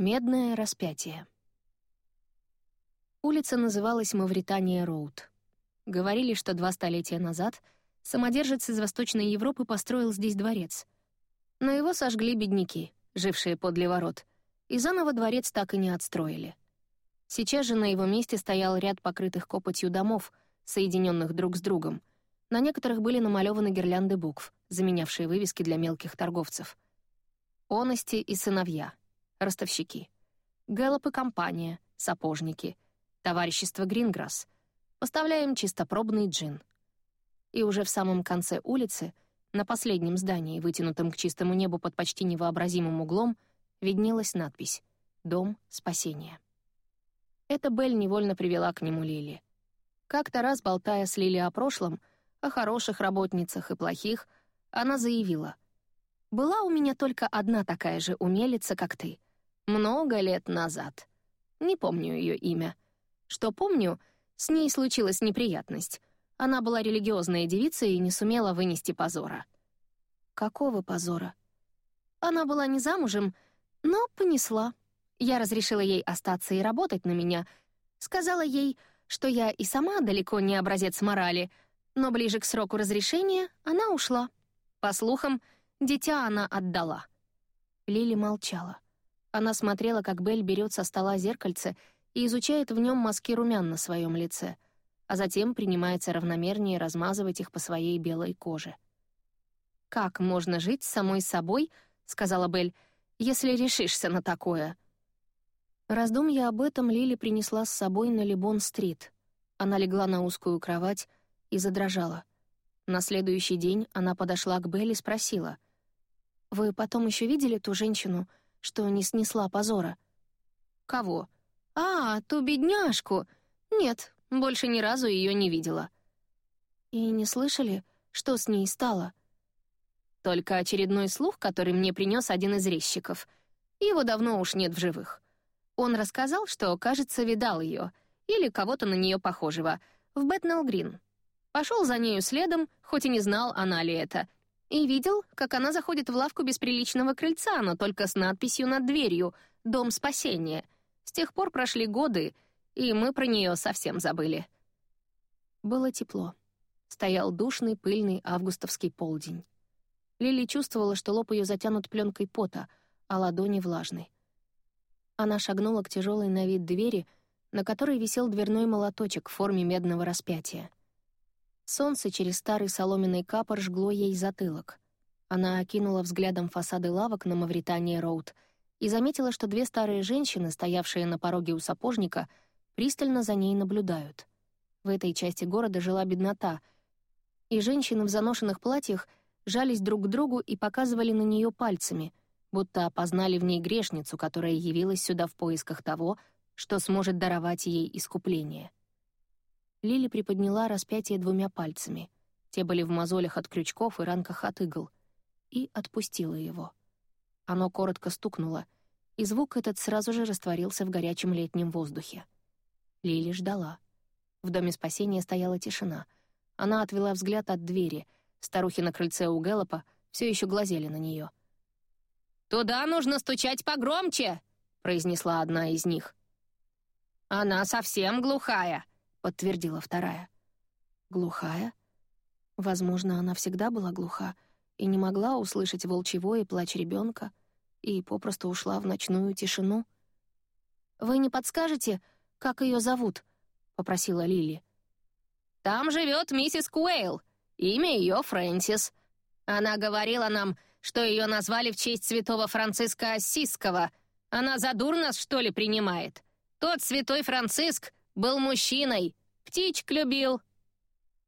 Медное распятие. Улица называлась Мавритания Роуд. Говорили, что два столетия назад самодержец из Восточной Европы построил здесь дворец. Но его сожгли бедняки, жившие подле ворот, и заново дворец так и не отстроили. Сейчас же на его месте стоял ряд покрытых копотью домов, соединенных друг с другом. На некоторых были намалеваны гирлянды букв, заменявшие вывески для мелких торговцев. «Оности и сыновья», ростовщики. Гэллоп и компания, сапожники. Товарищество Гринграсс. Поставляем чистопробный джин. И уже в самом конце улицы, на последнем здании, вытянутом к чистому небу под почти невообразимым углом, виднелась надпись «Дом спасения». Эта Белль невольно привела к нему Лили. Как-то раз, болтая с Лили о прошлом, о хороших работницах и плохих, она заявила. «Была у меня только одна такая же умелица, как ты — много лет назад. Не помню ее имя. Что помню, с ней случилась неприятность. Она была религиозная девица и не сумела вынести позора. Какого позора? Она была не замужем, но понесла. Я разрешила ей остаться и работать на меня. Сказала ей, что я и сама далеко не образец морали, но ближе к сроку разрешения она ушла. По слухам, дитя она отдала. Лили молчала. Она смотрела, как Белль берет со стола зеркальце и изучает в нем мазки румян на своем лице, а затем принимается равномернее размазывать их по своей белой коже. «Как можно жить самой собой?» — сказала Белль, «если решишься на такое». Раздумья об этом Лили принесла с собой на Либон-стрит. Она легла на узкую кровать и задрожала. На следующий день она подошла к Белли и спросила, «Вы потом еще видели ту женщину, что не снесла позора. «Кого?» «А, ту бедняжку! Нет, больше ни разу ее не видела». «И не слышали, что с ней стало?» «Только очередной слух, который мне принес один из резчиков. Его давно уж нет в живых. Он рассказал, что, кажется, видал ее или кого-то на нее похожего в Бэтнелл Грин. Пошел за нею следом, хоть и не знал, она ли это — и видел, как она заходит в лавку без приличного крыльца, но только с надписью над дверью «Дом спасения». С тех пор прошли годы, и мы про нее совсем забыли. Было тепло. Стоял душный, пыльный августовский полдень. Лили чувствовала, что лоб ее затянут пленкой пота, а ладони влажны. Она шагнула к тяжелой на вид двери, на которой висел дверной молоточек в форме медного распятия. Солнце через старый соломенный капор жгло ей затылок. Она окинула взглядом фасады лавок на Мавритания-Роуд и заметила, что две старые женщины, стоявшие на пороге у сапожника, пристально за ней наблюдают. В этой части города жила беднота, и женщины в заношенных платьях жались друг к другу и показывали на нее пальцами, будто опознали в ней грешницу, которая явилась сюда в поисках того, что сможет даровать ей искупление. Лили приподняла распятие двумя пальцами. Те были в мозолях от крючков и ранках от игл. И отпустила его. Оно коротко стукнуло, и звук этот сразу же растворился в горячем летнем воздухе. Лили ждала. В доме спасения стояла тишина. Она отвела взгляд от двери. Старухи на крыльце у Гэллопа все еще глазели на нее. «Туда нужно стучать погромче!» — произнесла одна из них. «Она совсем глухая!» — подтвердила вторая. «Глухая?» Возможно, она всегда была глуха и не могла услышать волчьего и плач ребенка, и попросту ушла в ночную тишину. «Вы не подскажете, как ее зовут?» — попросила Лили. «Там живет миссис Куэйл. Имя ее Фрэнсис. Она говорила нам, что ее назвали в честь святого Франциска Ассизского. Она за дур нас, что ли, принимает? Тот святой Франциск был мужчиной, птичек любил».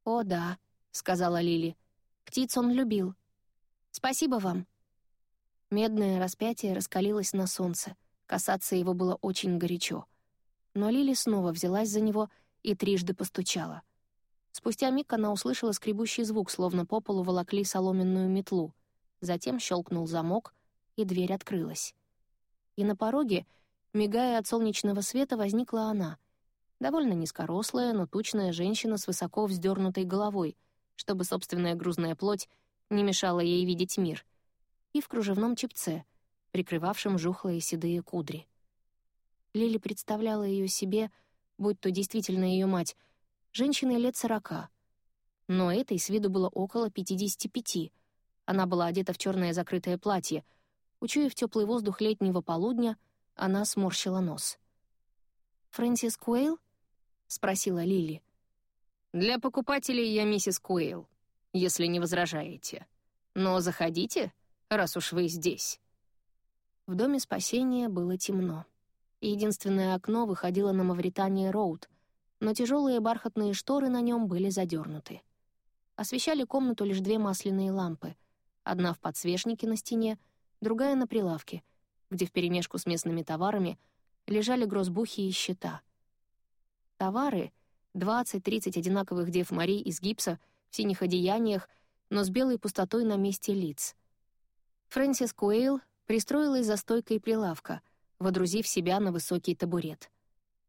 «О, да», — сказала Лили. «Птиц он любил. Спасибо вам». Медное распятие раскалилось на солнце. Касаться его было очень горячо. Но Лили снова взялась за него и трижды постучала. Спустя миг она услышала скребущий звук, словно по полу волокли соломенную метлу. Затем щелкнул замок, и дверь открылась. И на пороге, мигая от солнечного света, возникла она, Довольно низкорослая, но тучная женщина с высоко вздернутой головой, чтобы собственная грузная плоть не мешала ей видеть мир, и в кружевном чепце, прикрывавшем жухлые седые кудри. Лили представляла ее себе, будь то действительно ее мать, женщиной лет сорока. Но этой с виду было около пятидесяти пяти. Она была одета в черное закрытое платье. Учуяв теплый воздух летнего полудня, она сморщила нос. «Фрэнсис Куэйл?» — спросила Лили. «Для покупателей я миссис Куэйл, если не возражаете. Но заходите, раз уж вы здесь». В доме спасения было темно. Единственное окно выходило на Мавритания-Роуд, но тяжелые бархатные шторы на нем были задернуты. Освещали комнату лишь две масляные лампы. Одна в подсвечнике на стене, другая на прилавке, где вперемешку с местными товарами лежали грозбухи и щита. Товары — 20-30 одинаковых Дев Марий из гипса в синих одеяниях, но с белой пустотой на месте лиц. Фрэнсис Куэйл пристроилась за стойкой прилавка, водрузив себя на высокий табурет.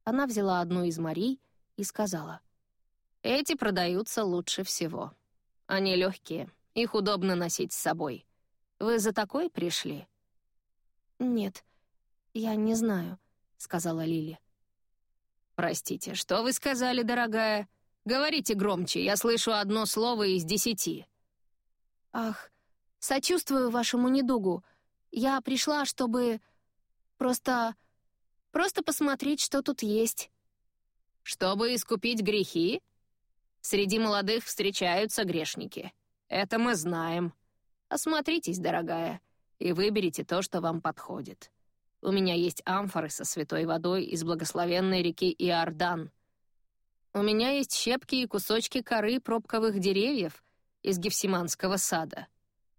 Она взяла одну из Марий и сказала. «Эти продаются лучше всего. Они легкие, их удобно носить с собой. Вы за такой пришли?» «Нет, я не знаю», — сказала Лили. «Простите, что вы сказали, дорогая? Говорите громче, я слышу одно слово из десяти». «Ах, сочувствую вашему недугу. Я пришла, чтобы... просто... просто посмотреть, что тут есть». «Чтобы искупить грехи? Среди молодых встречаются грешники. Это мы знаем. Осмотритесь, дорогая, и выберите то, что вам подходит». У меня есть амфоры со святой водой из благословенной реки Иордан. У меня есть щепки и кусочки коры пробковых деревьев из Гефсиманского сада.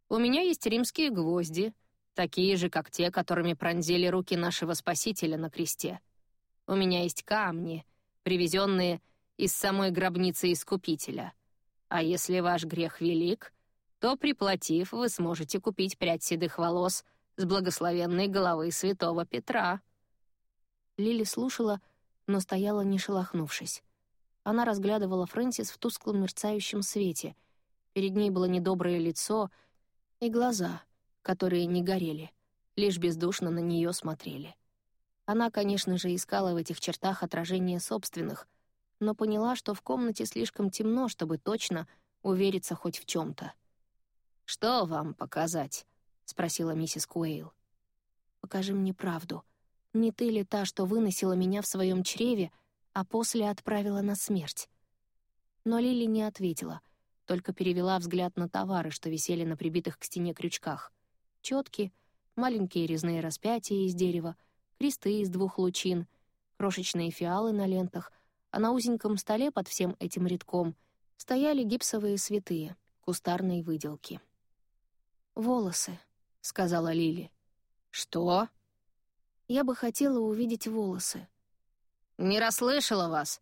У меня есть римские гвозди, такие же, как те, которыми пронзили руки нашего Спасителя на кресте. У меня есть камни, привезенные из самой гробницы Искупителя. А если ваш грех велик, то, приплатив, вы сможете купить прядь седых волос — с благословенной головы святого Петра». Лили слушала, но стояла не шелохнувшись. Она разглядывала Фрэнсис в тусклом мерцающем свете. Перед ней было недоброе лицо и глаза, которые не горели, лишь бездушно на нее смотрели. Она, конечно же, искала в этих чертах отражение собственных, но поняла, что в комнате слишком темно, чтобы точно увериться хоть в чем то «Что вам показать?» — спросила миссис Куэйл. «Покажи мне правду. Не ты ли та, что выносила меня в своем чреве, а после отправила на смерть?» Но Лили не ответила, только перевела взгляд на товары, что висели на прибитых к стене крючках. Четки, маленькие резные распятия из дерева, кресты из двух лучин, крошечные фиалы на лентах, а на узеньком столе под всем этим рядком стояли гипсовые святые, кустарные выделки. «Волосы», — сказала Лили. «Что?» «Я бы хотела увидеть волосы». «Не расслышала вас.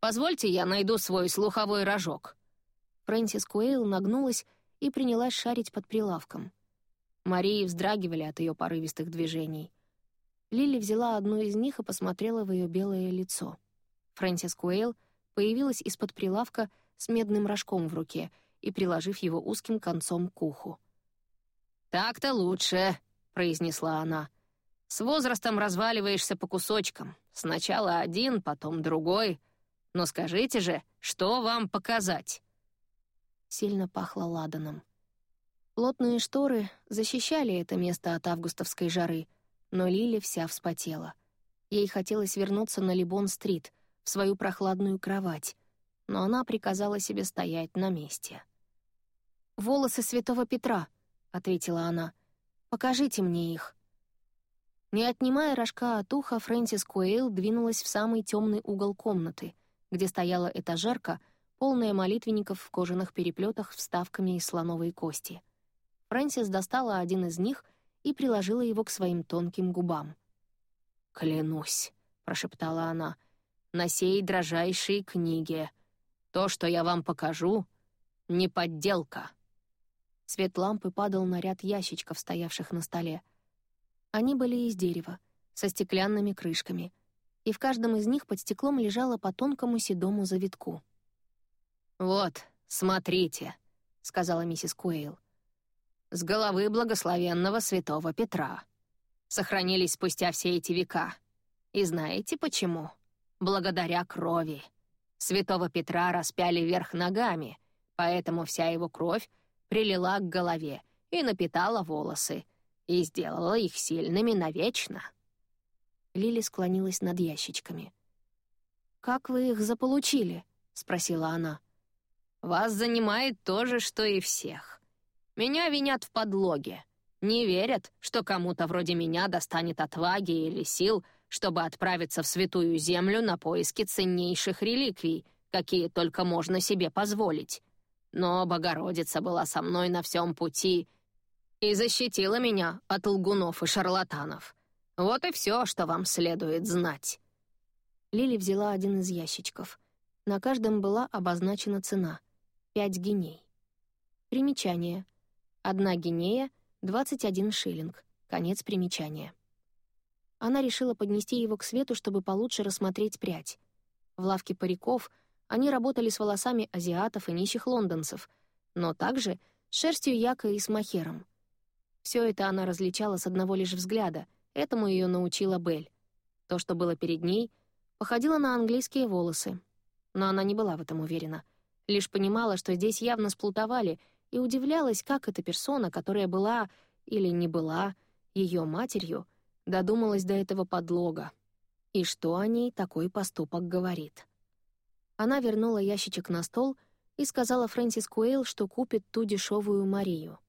Позвольте, я найду свой слуховой рожок». Фрэнсис Куэйл нагнулась и принялась шарить под прилавком. Марии вздрагивали от ее порывистых движений. Лили взяла одну из них и посмотрела в ее белое лицо. Фрэнсис Куэйл появилась из-под прилавка с медным рожком в руке и приложив его узким концом к уху. «Так-то лучше», — произнесла она. «С возрастом разваливаешься по кусочкам. Сначала один, потом другой. Но скажите же, что вам показать?» Сильно пахло ладаном. Плотные шторы защищали это место от августовской жары, но Лили вся вспотела. Ей хотелось вернуться на Либон-стрит, в свою прохладную кровать, но она приказала себе стоять на месте. «Волосы святого Петра!» — ответила она. «Покажите мне их». Не отнимая рожка от уха, Фрэнсис Куэйл двинулась в самый темный угол комнаты, где стояла этажерка, полная молитвенников в кожаных переплетах вставками из слоновой кости. Фрэнсис достала один из них и приложила его к своим тонким губам. «Клянусь», — прошептала она, — «на сей дрожайшей книге. То, что я вам покажу, — не подделка». Свет лампы падал на ряд ящичков, стоявших на столе. Они были из дерева, со стеклянными крышками, и в каждом из них под стеклом лежало по тонкому седому завитку. «Вот, смотрите», — сказала миссис Куэйл. «С головы благословенного святого Петра. Сохранились спустя все эти века. И знаете почему? Благодаря крови. Святого Петра распяли вверх ногами, поэтому вся его кровь прилила к голове и напитала волосы, и сделала их сильными навечно. Лили склонилась над ящичками. «Как вы их заполучили?» — спросила она. «Вас занимает то же, что и всех. Меня винят в подлоге. Не верят, что кому-то вроде меня достанет отваги или сил, чтобы отправиться в Святую Землю на поиски ценнейших реликвий, какие только можно себе позволить. Но Богородица была со мной на всем пути и защитила меня от лгунов и шарлатанов. Вот и все, что вам следует знать». Лили взяла один из ящичков. На каждом была обозначена цена — пять геней. Примечание. Одна гинея — 21 шиллинг. Конец примечания. Она решила поднести его к свету, чтобы получше рассмотреть прядь. В лавке париков они работали с волосами азиатов и нищих лондонцев, но также с шерстью яка и с махером. Все это она различала с одного лишь взгляда, этому ее научила Белль. То, что было перед ней, походило на английские волосы. Но она не была в этом уверена. Лишь понимала, что здесь явно сплутовали, и удивлялась, как эта персона, которая была или не была ее матерью, додумалась до этого подлога. И что о ней такой поступок говорит. Она вернула ящичек на стол и сказала Фрэнсис Куэйл, что купит ту дешевую Марию.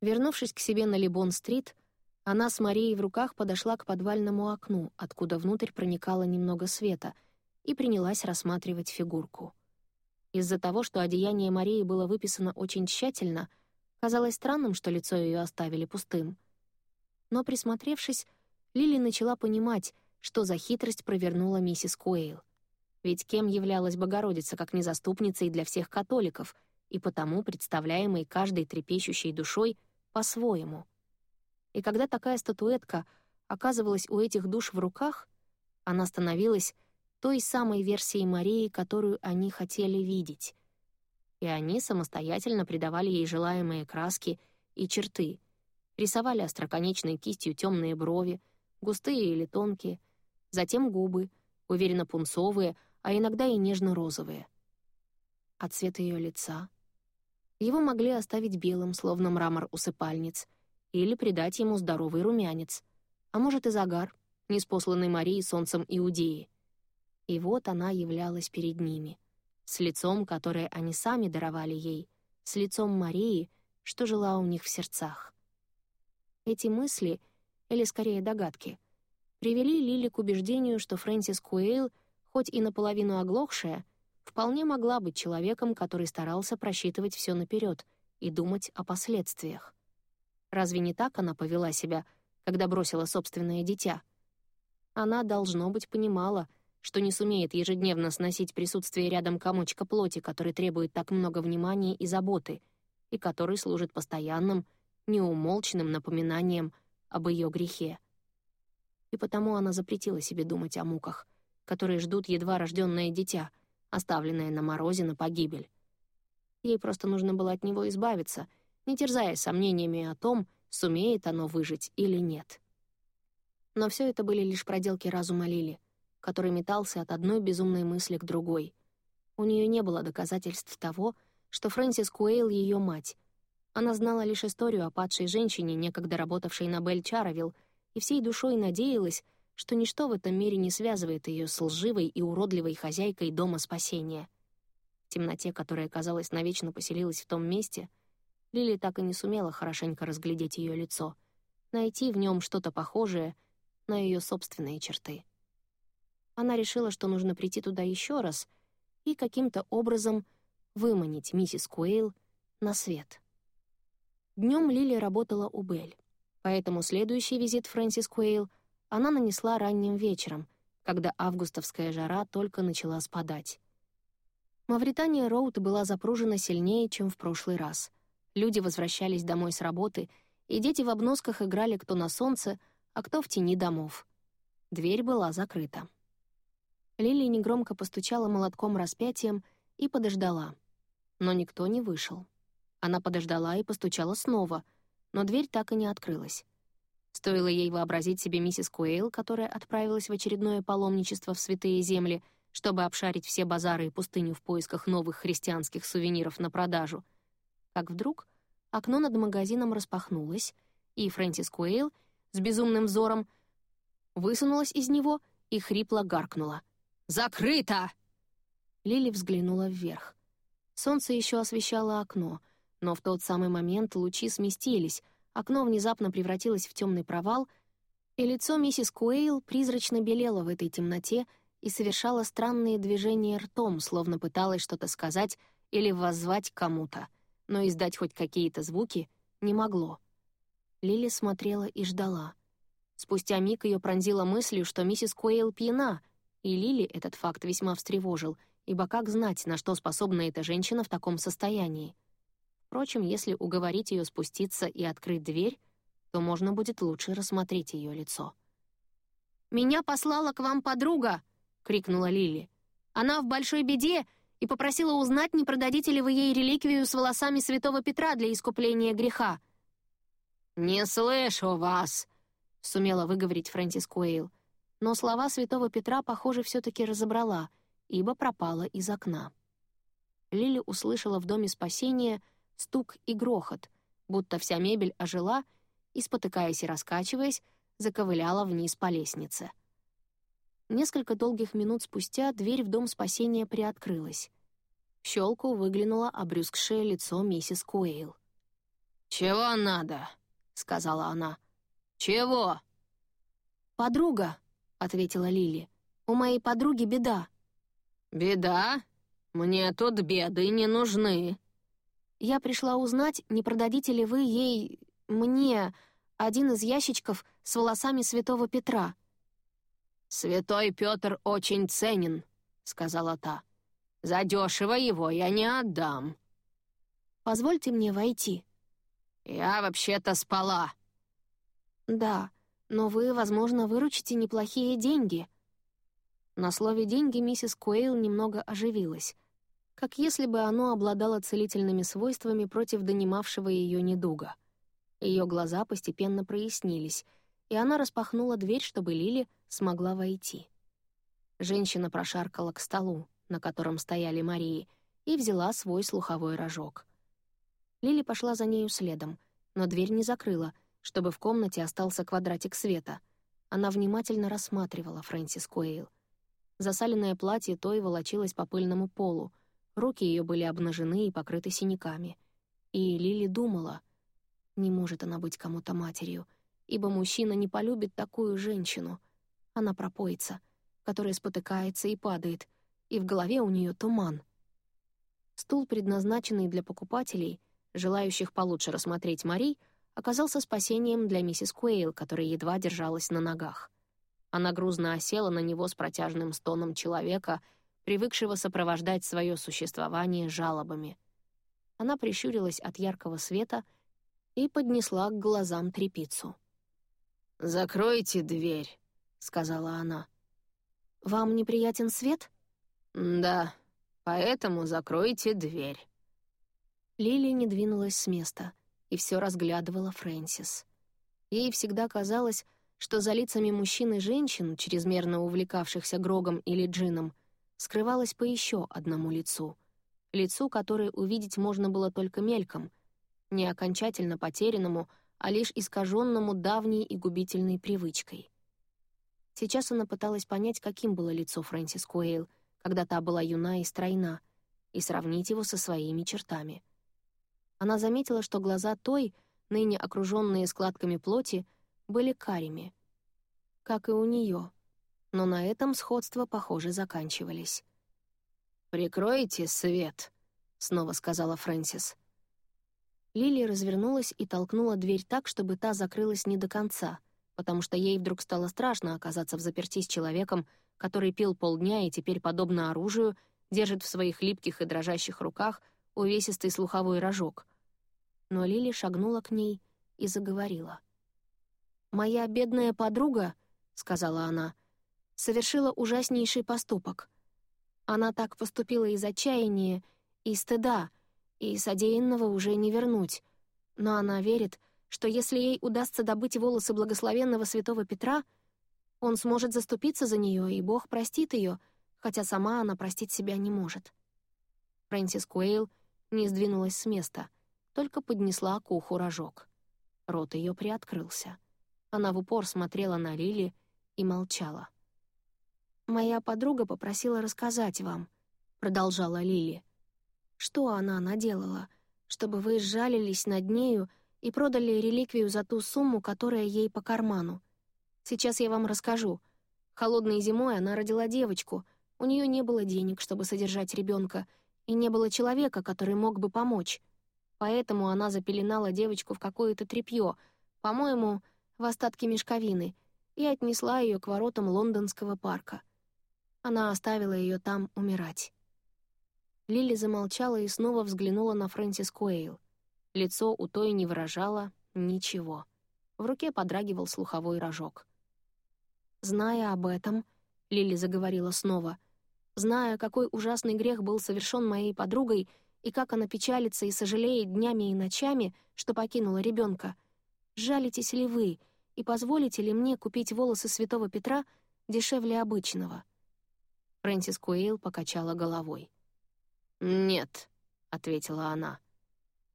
Вернувшись к себе на Либон-стрит, она с Марией в руках подошла к подвальному окну, откуда внутрь проникало немного света, и принялась рассматривать фигурку. Из-за того, что одеяние Марии было выписано очень тщательно, казалось странным, что лицо ее оставили пустым. Но, присмотревшись, Лили начала понимать, что за хитрость провернула миссис Куэйл. Ведь кем являлась Богородица, как незаступницей для всех католиков, и потому представляемой каждой трепещущей душой по-своему. И когда такая статуэтка оказывалась у этих душ в руках, она становилась той самой версией Марии, которую они хотели видеть. И они самостоятельно придавали ей желаемые краски и черты, рисовали остроконечной кистью темные брови, густые или тонкие, затем губы, уверенно пунцовые, а иногда и нежно-розовые. А цвет ее лица — его могли оставить белым, словно мрамор усыпальниц, или придать ему здоровый румянец, а может и загар, неспосланный Марией солнцем Иудеи. И вот она являлась перед ними, с лицом, которое они сами даровали ей, с лицом Марии, что жила у них в сердцах. Эти мысли, или скорее догадки, привели Лили к убеждению, что Фрэнсис Куэйл, хоть и наполовину оглохшая, вполне могла быть человеком, который старался просчитывать все наперед и думать о последствиях. Разве не так она повела себя, когда бросила собственное дитя? Она, должно быть, понимала, что не сумеет ежедневно сносить присутствие рядом комочка плоти, который требует так много внимания и заботы, и который служит постоянным, неумолчным напоминанием об ее грехе. И потому она запретила себе думать о муках, которые ждут едва рожденное дитя — оставленное на морозе на погибель. Ей просто нужно было от него избавиться, не терзая сомнениями о том, сумеет оно выжить или нет. Но все это были лишь проделки разума Лили, который метался от одной безумной мысли к другой. У нее не было доказательств того, что Фрэнсис Куэйл — ее мать. Она знала лишь историю о падшей женщине, некогда работавшей на Бель Чаровилл, и всей душой надеялась, что ничто в этом мире не связывает ее с лживой и уродливой хозяйкой дома спасения. В темноте, которая, казалось, навечно поселилась в том месте, Лили так и не сумела хорошенько разглядеть ее лицо, найти в нем что-то похожее на ее собственные черты. Она решила, что нужно прийти туда еще раз и каким-то образом выманить миссис Куэйл на свет. Днем Лили работала у Белль, поэтому следующий визит Фрэнсис Куэйл — она нанесла ранним вечером, когда августовская жара только начала спадать. Мавритания Роуд была запружена сильнее, чем в прошлый раз. Люди возвращались домой с работы, и дети в обносках играли кто на солнце, а кто в тени домов. Дверь была закрыта. Лили негромко постучала молотком распятием и подождала. Но никто не вышел. Она подождала и постучала снова, но дверь так и не открылась. Стоило ей вообразить себе миссис Куэйл, которая отправилась в очередное паломничество в святые земли, чтобы обшарить все базары и пустыню в поисках новых христианских сувениров на продажу. Как вдруг окно над магазином распахнулось, и Фрэнсис Куэйл с безумным взором высунулась из него и хрипло гаркнула. «Закрыто!» Лили взглянула вверх. Солнце еще освещало окно, но в тот самый момент лучи сместились, окно внезапно превратилось в темный провал, и лицо миссис Куэйл призрачно белело в этой темноте и совершало странные движения ртом, словно пыталась что-то сказать или воззвать кому-то, но издать хоть какие-то звуки не могло. Лили смотрела и ждала. Спустя миг ее пронзила мыслью, что миссис Куэйл пьяна, и Лили этот факт весьма встревожил — ибо как знать, на что способна эта женщина в таком состоянии? Впрочем, если уговорить ее спуститься и открыть дверь, то можно будет лучше рассмотреть ее лицо. «Меня послала к вам подруга!» — крикнула Лили. «Она в большой беде и попросила узнать, не продадите ли вы ей реликвию с волосами святого Петра для искупления греха». «Не слышу вас!» — сумела выговорить Фрэнсис Куэйл. Но слова святого Петра, похоже, все таки разобрала — ибо пропала из окна. Лили услышала в доме спасения стук и грохот, будто вся мебель ожила и, спотыкаясь и раскачиваясь, заковыляла вниз по лестнице. Несколько долгих минут спустя дверь в дом спасения приоткрылась. В щелку выглянуло обрюзгшее лицо миссис Куэйл. «Чего надо?» — сказала она. «Чего?» «Подруга», — ответила Лили. «У моей подруги беда. «Беда? Мне тут беды не нужны». «Я пришла узнать, не продадите ли вы ей... мне... один из ящичков с волосами святого Петра». «Святой Петр очень ценен», — сказала та. «Задешево его я не отдам». «Позвольте мне войти». «Я вообще-то спала». «Да, но вы, возможно, выручите неплохие деньги», на слове «деньги» миссис Куэйл немного оживилась, как если бы оно обладало целительными свойствами против донимавшего ее недуга. Ее глаза постепенно прояснились, и она распахнула дверь, чтобы Лили смогла войти. Женщина прошаркала к столу, на котором стояли Марии, и взяла свой слуховой рожок. Лили пошла за нею следом, но дверь не закрыла, чтобы в комнате остался квадратик света. Она внимательно рассматривала Фрэнсис Куэйл. Засаленное платье то и волочилось по пыльному полу. Руки ее были обнажены и покрыты синяками. И Лили думала, не может она быть кому-то матерью, ибо мужчина не полюбит такую женщину. Она пропоится, которая спотыкается и падает, и в голове у нее туман. Стул, предназначенный для покупателей, желающих получше рассмотреть Мари, оказался спасением для миссис Куэйл, которая едва держалась на ногах. Она грузно осела на него с протяжным стоном человека, привыкшего сопровождать свое существование жалобами. Она прищурилась от яркого света и поднесла к глазам трепицу. «Закройте дверь», — сказала она. «Вам неприятен свет?» «Да, поэтому закройте дверь». Лили не двинулась с места и все разглядывала Фрэнсис. Ей всегда казалось, что за лицами мужчин и женщин, чрезмерно увлекавшихся Грогом или Джином, скрывалось по еще одному лицу. Лицу, которое увидеть можно было только мельком, не окончательно потерянному, а лишь искаженному давней и губительной привычкой. Сейчас она пыталась понять, каким было лицо Фрэнсис Куэйл, когда та была юна и стройна, и сравнить его со своими чертами. Она заметила, что глаза той, ныне окруженные складками плоти, были карими, как и у нее, но на этом сходства, похоже, заканчивались. «Прикройте свет», — снова сказала Фрэнсис. Лили развернулась и толкнула дверь так, чтобы та закрылась не до конца, потому что ей вдруг стало страшно оказаться в заперти с человеком, который пил полдня и теперь, подобно оружию, держит в своих липких и дрожащих руках увесистый слуховой рожок. Но Лили шагнула к ней и заговорила. «Моя бедная подруга», — сказала она, — «совершила ужаснейший поступок. Она так поступила из отчаяния и стыда, и содеянного уже не вернуть. Но она верит, что если ей удастся добыть волосы благословенного святого Петра, он сможет заступиться за нее, и Бог простит ее, хотя сама она простить себя не может. Фрэнсис Куэйл не сдвинулась с места, только поднесла к уху рожок. Рот ее приоткрылся. Она в упор смотрела на Лили и молчала. «Моя подруга попросила рассказать вам», — продолжала Лили. «Что она наделала, чтобы вы сжалились над нею и продали реликвию за ту сумму, которая ей по карману? Сейчас я вам расскажу. Холодной зимой она родила девочку, у нее не было денег, чтобы содержать ребенка, и не было человека, который мог бы помочь. Поэтому она запеленала девочку в какое-то тряпье, по-моему, в остатки мешковины, и отнесла ее к воротам лондонского парка. Она оставила ее там умирать. Лили замолчала и снова взглянула на Фрэнсис Куэйл. Лицо у той не выражало ничего. В руке подрагивал слуховой рожок. «Зная об этом», — Лили заговорила снова, «зная, какой ужасный грех был совершен моей подругой и как она печалится и сожалеет днями и ночами, что покинула ребенка, жалитесь ли вы и позволите ли мне купить волосы святого Петра дешевле обычного?» Фрэнсис Куэйл покачала головой. «Нет», — ответила она.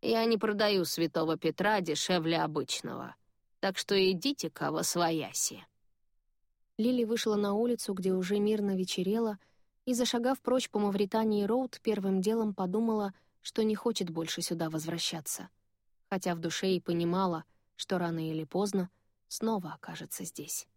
«Я не продаю святого Петра дешевле обычного, так что идите-ка во свояси». Лили вышла на улицу, где уже мирно вечерело, и, зашагав прочь по Мавритании-Роуд, первым делом подумала, что не хочет больше сюда возвращаться. Хотя в душе и понимала, что рано или поздно снова окажется здесь.